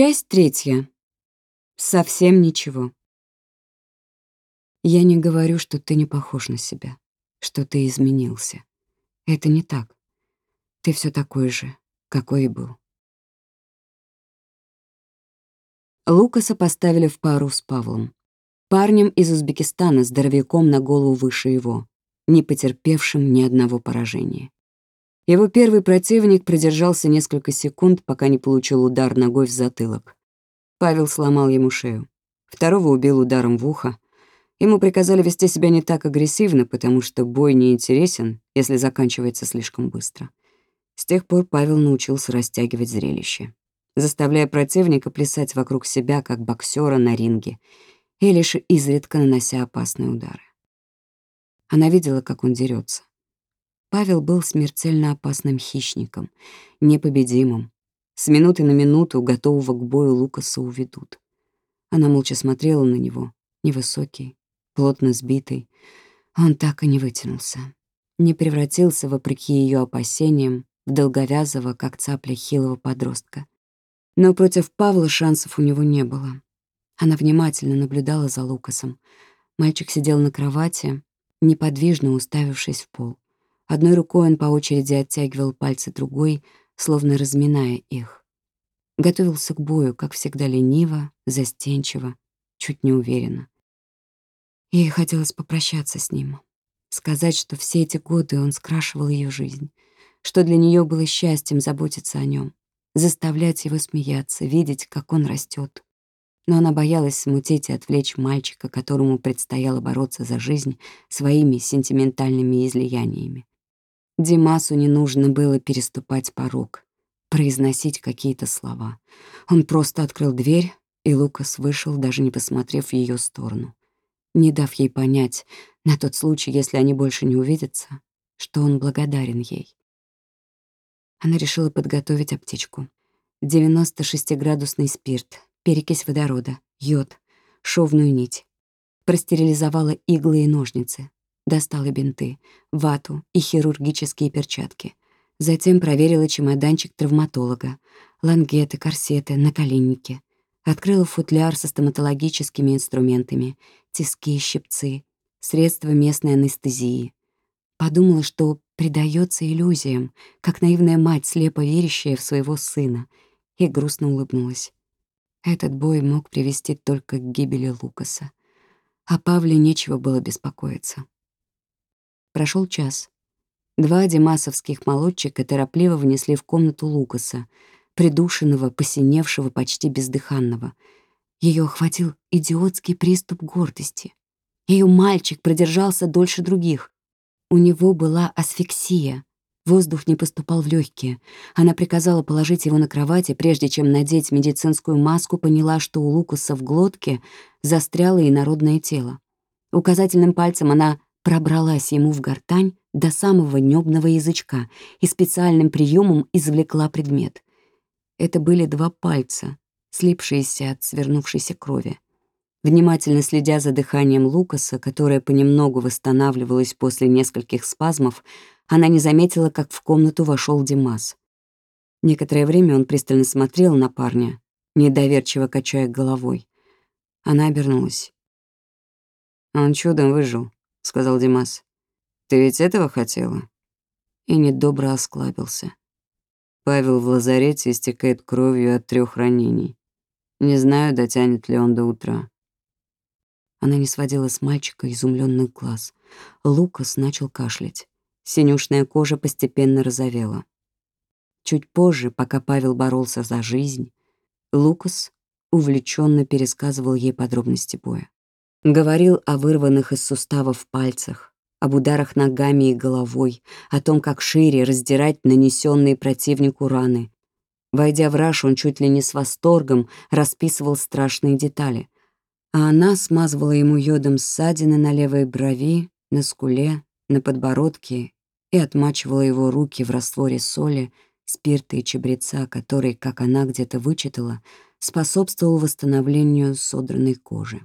Часть третья. Совсем ничего. Я не говорю, что ты не похож на себя, что ты изменился. Это не так. Ты все такой же, какой и был. Лукаса поставили в пару с Павлом. Парнем из Узбекистана, здоровяком на голову выше его, не потерпевшим ни одного поражения. Его первый противник продержался несколько секунд, пока не получил удар ногой в затылок. Павел сломал ему шею. Второго убил ударом в ухо. Ему приказали вести себя не так агрессивно, потому что бой не интересен, если заканчивается слишком быстро. С тех пор Павел научился растягивать зрелище заставляя противника плясать вокруг себя, как боксера на ринге, и лишь изредка нанося опасные удары. Она видела, как он дерется. Павел был смертельно опасным хищником, непобедимым. С минуты на минуту, готового к бою, Лукаса уведут. Она молча смотрела на него, невысокий, плотно сбитый. Он так и не вытянулся, не превратился, вопреки ее опасениям, в долговязого, как цапля хилого подростка. Но против Павла шансов у него не было. Она внимательно наблюдала за Лукасом. Мальчик сидел на кровати, неподвижно уставившись в пол. Одной рукой он по очереди оттягивал пальцы другой, словно разминая их. Готовился к бою, как всегда, лениво, застенчиво, чуть неуверенно. Ей хотелось попрощаться с ним, сказать, что все эти годы он скрашивал ее жизнь, что для нее было счастьем заботиться о нем, заставлять его смеяться, видеть, как он растет. Но она боялась смутить и отвлечь мальчика, которому предстояло бороться за жизнь своими сентиментальными излияниями. Димасу не нужно было переступать порог, произносить какие-то слова. Он просто открыл дверь, и Лукас вышел, даже не посмотрев в ее сторону, не дав ей понять, на тот случай, если они больше не увидятся, что он благодарен ей. Она решила подготовить аптечку. 96-градусный спирт, перекись водорода, йод, шовную нить. Простерилизовала иглы и ножницы. Достала бинты, вату и хирургические перчатки. Затем проверила чемоданчик травматолога, лангеты, корсеты, наколенники. Открыла футляр со стоматологическими инструментами, тиски, щипцы, средства местной анестезии. Подумала, что предается иллюзиям, как наивная мать, слепо верящая в своего сына, и грустно улыбнулась. Этот бой мог привести только к гибели Лукаса. А Павле нечего было беспокоиться. Прошел час. Два демасовских молодчика торопливо внесли в комнату Лукаса, придушенного, посиневшего, почти бездыханного. Ее охватил идиотский приступ гордости. Ее мальчик продержался дольше других. У него была асфиксия. Воздух не поступал в легкие. Она приказала положить его на кровати, прежде чем надеть медицинскую маску, поняла, что у Лукаса в глотке застряло инородное тело. Указательным пальцем она пробралась ему в гортань до самого небного язычка и специальным приемом извлекла предмет. Это были два пальца, слипшиеся от свернувшейся крови. Внимательно следя за дыханием Лукаса, которое понемногу восстанавливалось после нескольких спазмов, она не заметила, как в комнату вошел Димас. Некоторое время он пристально смотрел на парня, недоверчиво качая головой. Она обернулась. «Он чудом выжил», — сказал Димас. «Ты ведь этого хотела?» И недобро осклабился. Павел в лазарете истекает кровью от трех ранений. Не знаю, дотянет ли он до утра. Она не сводила с мальчика изумленных глаз. Лукас начал кашлять. Синюшная кожа постепенно розовела. Чуть позже, пока Павел боролся за жизнь, Лукас увлеченно пересказывал ей подробности боя. Говорил о вырванных из суставов пальцах, об ударах ногами и головой, о том, как шире раздирать нанесенные противнику раны. Войдя в раж, он чуть ли не с восторгом расписывал страшные детали — а она смазывала ему йодом ссадины на левой брови, на скуле, на подбородке и отмачивала его руки в растворе соли, спирта и чабреца, который, как она где-то вычитала, способствовал восстановлению содранной кожи.